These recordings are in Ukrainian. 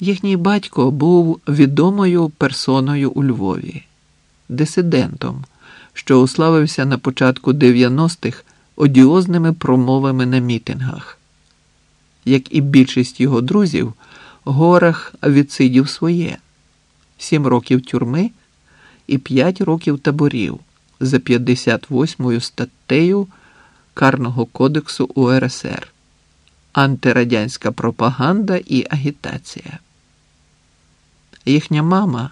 Їхній батько був відомою персоною у Львові, дисидентом, що уславився на початку 90-х одіозними промовами на мітингах. Як і більшість його друзів, Горах відсидів своє сім років тюрми і п'ять років таборів за 58-ю статтею Карного кодексу УРСР антирадянська пропаганда і агітація. Їхня мама,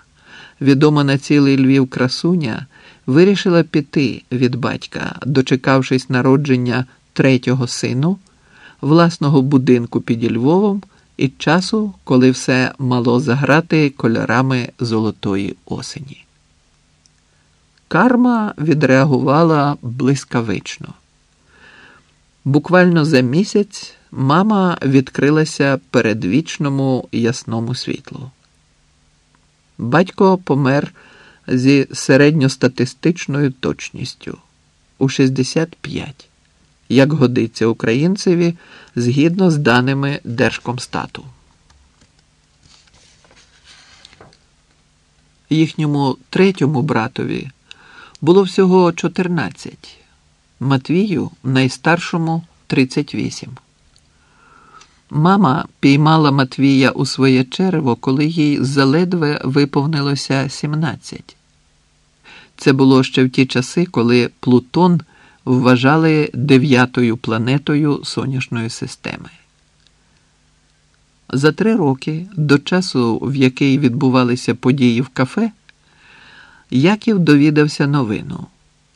відома на цілий Львів красуня, вирішила піти від батька, дочекавшись народження третього сину, власного будинку під Львовом і часу, коли все мало заграти кольорами золотої осені. Карма відреагувала блискавично. Буквально за місяць мама відкрилася передвічному ясному світлу. Батько помер зі середньостатистичною точністю у 65, як годиться українцеві згідно з даними Держкомстату. Їхньому третьому братові було всього 14, Матвію найстаршому 38. Мама піймала Матвія у своє черево, коли їй заледве виповнилося 17. Це було ще в ті часи, коли Плутон вважали дев'ятою планетою сонячної системи. За три роки до часу, в який відбувалися події в кафе, Яків довідався новину.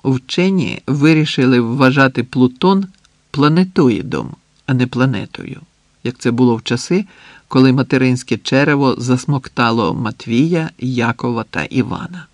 Вчені вирішили вважати Плутон планетоїдом, а не планетою як це було в часи, коли материнське черево засмоктало Матвія, Якова та Івана.